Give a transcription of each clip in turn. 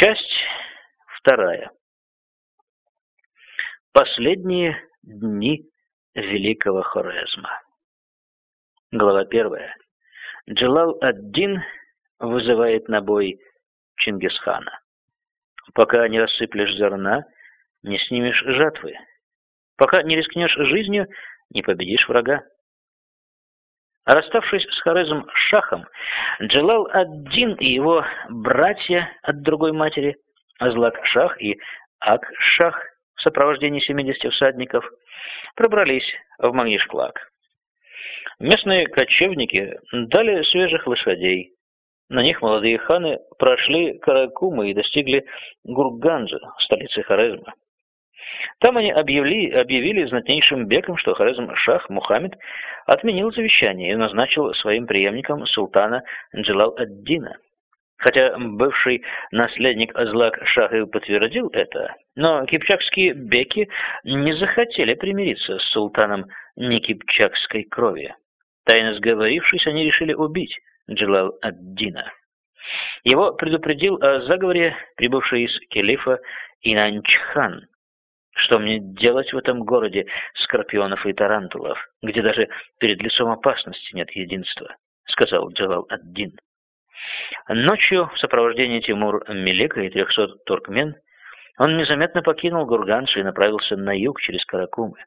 Часть вторая. Последние дни великого Хорезма. Глава первая. Джалал ад-Дин вызывает на бой Чингисхана. Пока не рассыплешь зерна, не снимешь жатвы. Пока не рискнешь жизнью, не победишь врага. Расставшись с Хорезом Шахом, Джалал ад-Дин и его братья от другой матери, Азлак-Шах и Ак-Шах в сопровождении 70 всадников, пробрались в Магнишклак. Местные кочевники дали свежих лошадей. На них молодые ханы прошли Каракумы и достигли Гурганджа, столицы Хорезма. Там они объявили, объявили знатнейшим беком, что Хорезм-Шах Мухаммед отменил завещание и назначил своим преемником султана Джалал-ад-Дина. Хотя бывший наследник Азлак Шаха подтвердил это, но кипчакские беки не захотели примириться с султаном некипчакской крови. Тайно сговорившись, они решили убить Джалал-ад-Дина. Его предупредил о заговоре прибывший из Келифа Инанчхан, что мне делать в этом городе скорпионов и тарантулов, где даже перед лицом опасности нет единства? Сказал Джалал ад-Дин. Ночью в сопровождении Тимур Мелика и трехсот туркмен он незаметно покинул Гурганш и направился на юг через Каракумы.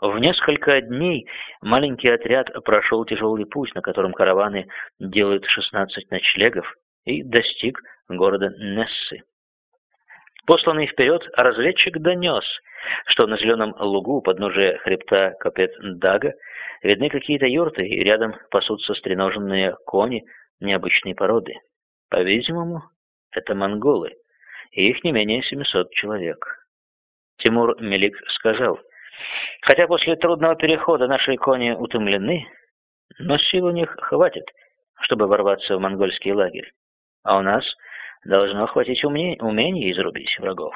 В несколько дней маленький отряд прошел тяжелый путь, на котором караваны делают 16 ночлегов, и достиг города Нессы. Посланный вперед, разведчик донес, что на зеленом лугу подножия хребта Капет-Дага видны какие-то юрты, и рядом пасутся стреноженные кони необычной породы. По-видимому, это монголы, и их не менее 700 человек. Тимур Мелик сказал, «Хотя после трудного перехода наши кони утомлены, но сил у них хватит, чтобы ворваться в монгольский лагерь, а у нас должно хватить уме... умения изрубить врагов.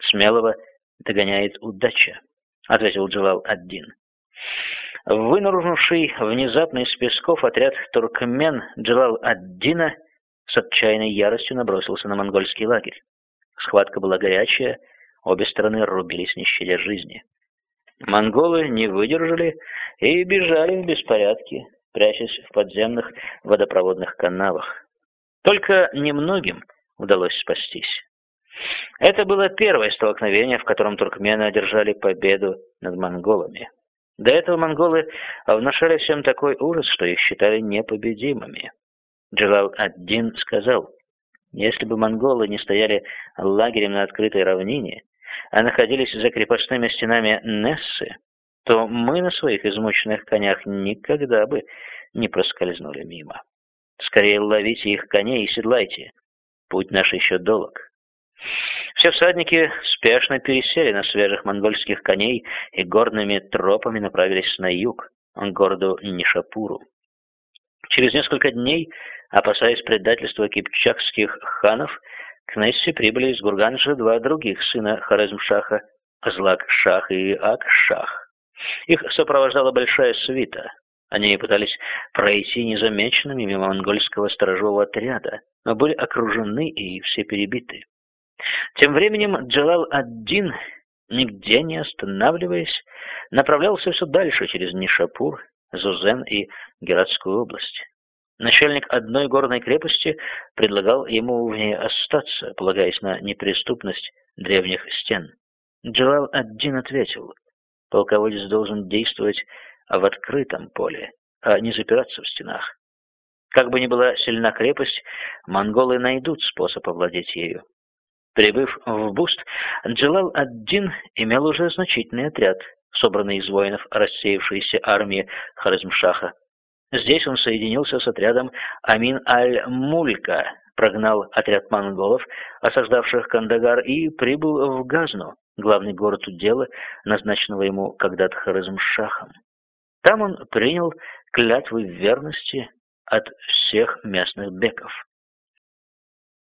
Смелого догоняет удача, ответил Джалал Аддин. Вынырнувший внезапно из песков отряд туркмен Джалал Аддина с отчаянной яростью набросился на монгольский лагерь. Схватка была горячая, обе стороны рубились не щадя жизни. Монголы не выдержали и бежали в беспорядке, прячась в подземных водопроводных канавах. Только немногим удалось спастись. Это было первое столкновение, в котором туркмены одержали победу над монголами. До этого монголы внушали всем такой ужас, что их считали непобедимыми. Джалал-ад-Дин сказал, если бы монголы не стояли лагерем на открытой равнине, а находились за крепостными стенами Нессы, то мы на своих измученных конях никогда бы не проскользнули мимо. Скорее ловите их коней и седлайте. Путь наш еще долг. Все всадники спешно пересели на свежих монгольских коней и горными тропами направились на юг, к городу Нишапуру. Через несколько дней, опасаясь предательства кипчакских ханов, к Нессе прибыли из Гурганджа два других сына Хорезмшаха, Злак-Шах и Ак-Шах. Их сопровождала большая свита. Они пытались пройти незамеченными мимо монгольского сторожевого отряда, но были окружены и все перебиты. Тем временем Джалал-ад-Дин, нигде не останавливаясь, направлялся все дальше через Нишапур, Зузен и Гератскую область. Начальник одной горной крепости предлагал ему в ней остаться, полагаясь на неприступность древних стен. Джалал-ад-Дин ответил, полководец должен действовать в открытом поле, а не запираться в стенах. Как бы ни была сильна крепость, монголы найдут способ овладеть ею. Прибыв в Буст, Джалал-ад-Дин имел уже значительный отряд, собранный из воинов рассеявшейся армии Харизмшаха. Здесь он соединился с отрядом Амин-аль-Мулька, прогнал отряд монголов, осаждавших Кандагар, и прибыл в Газну, главный город удела, назначенного ему когда-то Харизмшахом. Там он принял клятвы верности от всех местных беков.